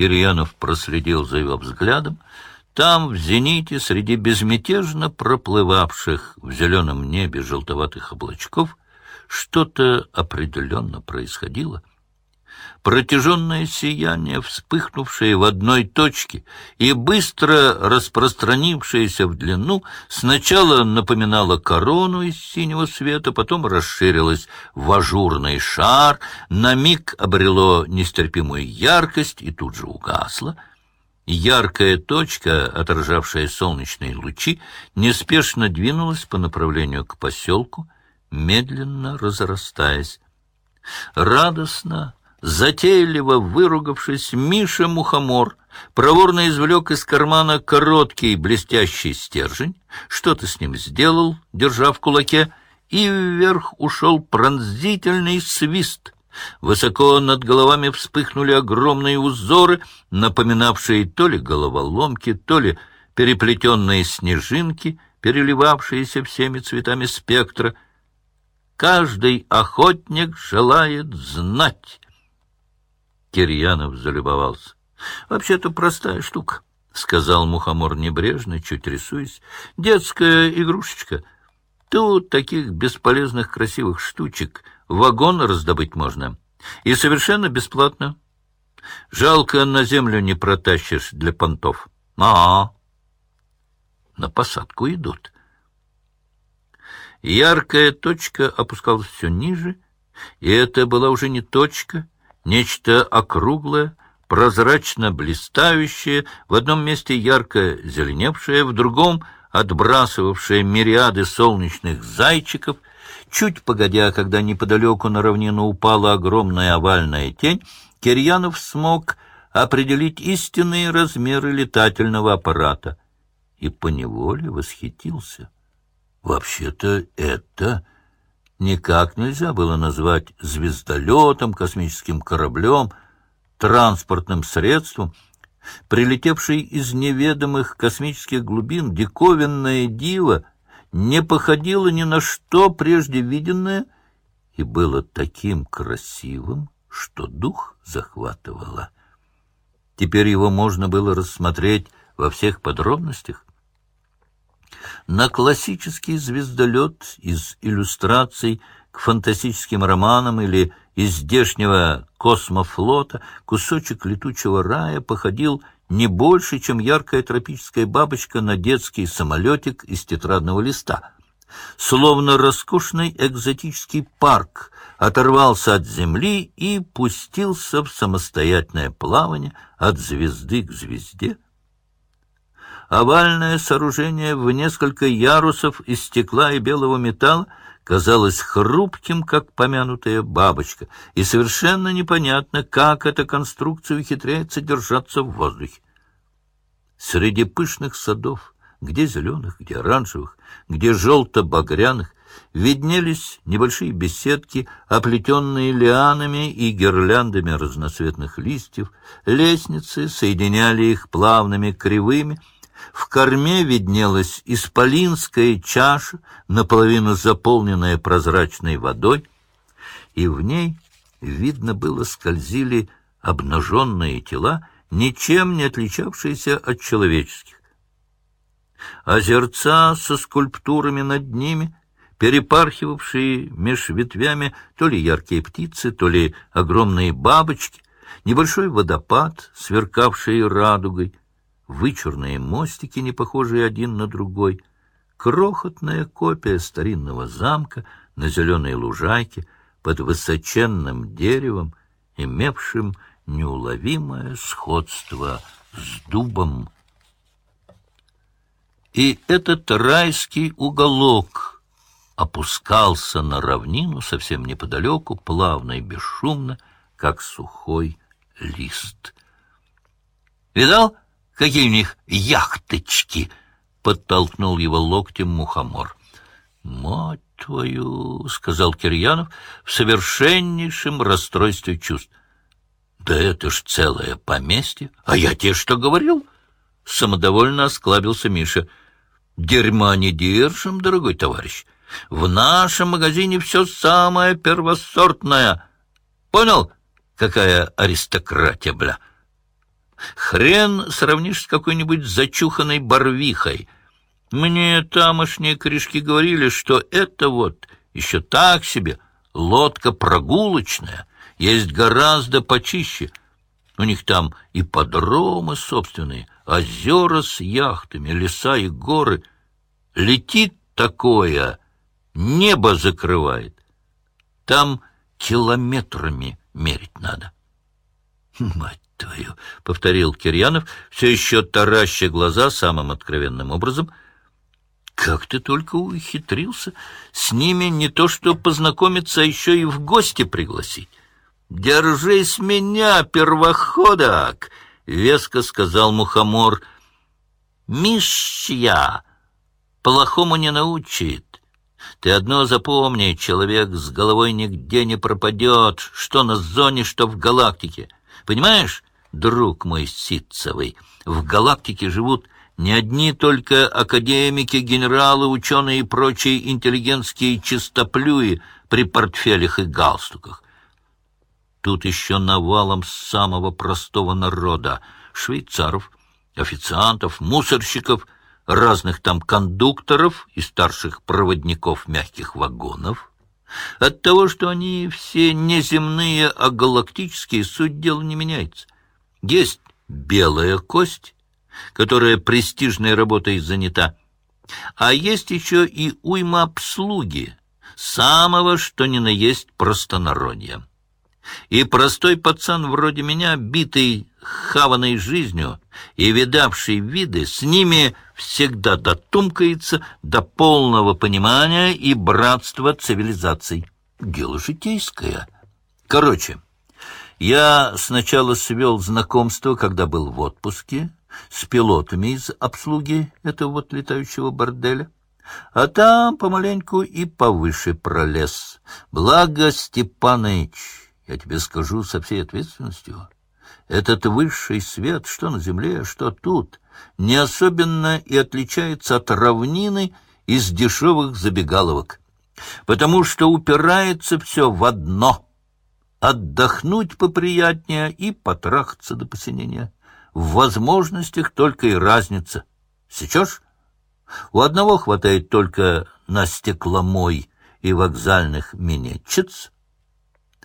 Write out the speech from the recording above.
Кирьянов проследил за его взглядом. Там, в зените, среди безмятежно проплывавших в зеленом небе желтоватых облачков, что-то определенно происходило. Протяженное сияние, вспыхнувшее в одной точке и быстро распространившееся в длину, сначала напоминало корону из синего света, потом расширилось в ажурный шар, на миг обрело нестерпимую яркость и тут же угасло — Яркая точка, отражавшая солнечные лучи, неспешно двинулась по направлению к поселку, медленно разрастаясь. Радостно, затейливо выругавшись, Миша Мухомор проворно извлек из кармана короткий блестящий стержень, что-то с ним сделал, держа в кулаке, и вверх ушел пронзительный свист — Высоко над головами вспыхнули огромные узоры, напоминавшие то ли головоломки, то ли переплетенные снежинки, переливавшиеся всеми цветами спектра. Каждый охотник желает знать. Кирьянов залюбовался. Вообще-то простая штука, — сказал Мухомор небрежно, чуть рисуясь. Детская игрушечка. Тут таких бесполезных красивых штучек — Вагон раздобыть можно. И совершенно бесплатно. Жалко, на землю не протащишь для понтов. А, -а, -а. На посадку идут. Яркая точка опускалась все ниже, и это была уже не точка, нечто округлое, прозрачно блистающее, в одном месте ярко зеленевшее, в другом отбрасывавшее мириады солнечных зайчиков — Чуть погодя, когда неподалеку на равнину упала огромная овальная тень, Кирьянов смог определить истинные размеры летательного аппарата и поневоле восхитился. Вообще-то это никак нельзя было назвать звездолетом, космическим кораблем, транспортным средством. Прилетевший из неведомых космических глубин диковинное диво не походило ни на что прежде виденное и было таким красивым, что дух захватывало. Теперь его можно было рассмотреть во всех подробностях. На классический звездолет из иллюстраций к фантастическим романам или из здешнего космофлота кусочек летучего рая походил не больше, чем яркая тропическая бабочка на детский самолетик из тетрадного листа. Словно роскошный экзотический парк оторвался от земли и пустился в самостоятельное плавание от звезды к звезде. Овальное сооружение в несколько ярусов из стекла и белого металла казалось хрупким, как помянутая бабочка, и совершенно непонятно, как эта конструкция ухитряется держаться в воздухе. Среди пышных садов, где зеленых, где оранжевых, где желто-багряных, виднелись небольшие беседки, оплетенные лианами и гирляндами разноцветных листьев, лестницы соединяли их плавными кривыми, в корме виднелась исполинская чаша, наполовину заполненная прозрачной водой, и в ней, видно было, скользили обнаженные тела, ничем не отличавшиеся от человеческих. Озерца со скульптурами над ними, перепархивавшие меж ветвями то ли яркие птицы, то ли огромные бабочки, небольшой водопад, сверкавший радугой, вычурные мостики, не похожие один на другой, крохотная копия старинного замка на зеленой лужайке под высоченным деревом, имевшим неуловимое сходство с дубом. И этот райский уголок опускался на равнину совсем неподалеку, плавно и бесшумно, как сухой лист. «Видал?» Какие у них яхточки!» — подтолкнул его локтем мухомор. «Мать твою!» — сказал Кирьянов в совершеннейшем расстройстве чувств. «Да это ж целое поместье! А я тебе что говорил?» Самодовольно осклабился Миша. «Дерьма не держим, дорогой товарищ. В нашем магазине все самое первосортное. Понял, какая аристократия, бля?» Хрен сравнишь с какой-нибудь зачуханной барвихой. Мне тамошние корешки говорили, что это вот еще так себе лодка прогулочная, есть гораздо почище. У них там и подромы собственные, озера с яхтами, леса и горы. Летит такое, небо закрывает. Там километрами мерить надо. Мать твою! — повторил Кирьянов, все еще тараща глаза самым откровенным образом. Как ты только ухитрился с ними не то что познакомиться, а еще и в гости пригласить. «Держись меня, первоходок!» — веско сказал Мухомор. «Мишья плохому не научит. Ты одно запомни, человек с головой нигде не пропадет, что на зоне, что в галактике. Понимаешь, друг мой Ситцевый, в галактике живут не одни только академики, генералы, ученые и прочие интеллигентские чистоплюи при портфелях и галстуках. Тут еще навалом самого простого народа — швейцаров, официантов, мусорщиков, разных там кондукторов и старших проводников мягких вагонов. От того, что они все неземные, а галактические, суть дела не меняется. Есть белая кость, которая престижной работой занята, а есть еще и уйма обслуги, самого что ни на есть простонародья. И простой пацан вроде меня, битый хаваной жизнью и видавший виды, с ними всегда дотумкается до полного понимания и братства цивилизаций. Дело житейское. Короче, я сначала свел знакомство, когда был в отпуске, с пилотами из обслуги этого вот летающего борделя. А там помаленьку и повыше пролез. Благо, Степаныч, я тебе скажу со всей ответственностью, этот высший свет, что на земле, что тут, не особенно и отличается от равнины из дешевых забегаловок, потому что упирается все в одно — отдохнуть поприятнее и потрахаться до посинения. В возможностях только и разница. Сечешь? У одного хватает только на стекломой и вокзальных минетчиц,